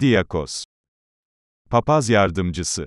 Diyakos. Papaz yardımcısı.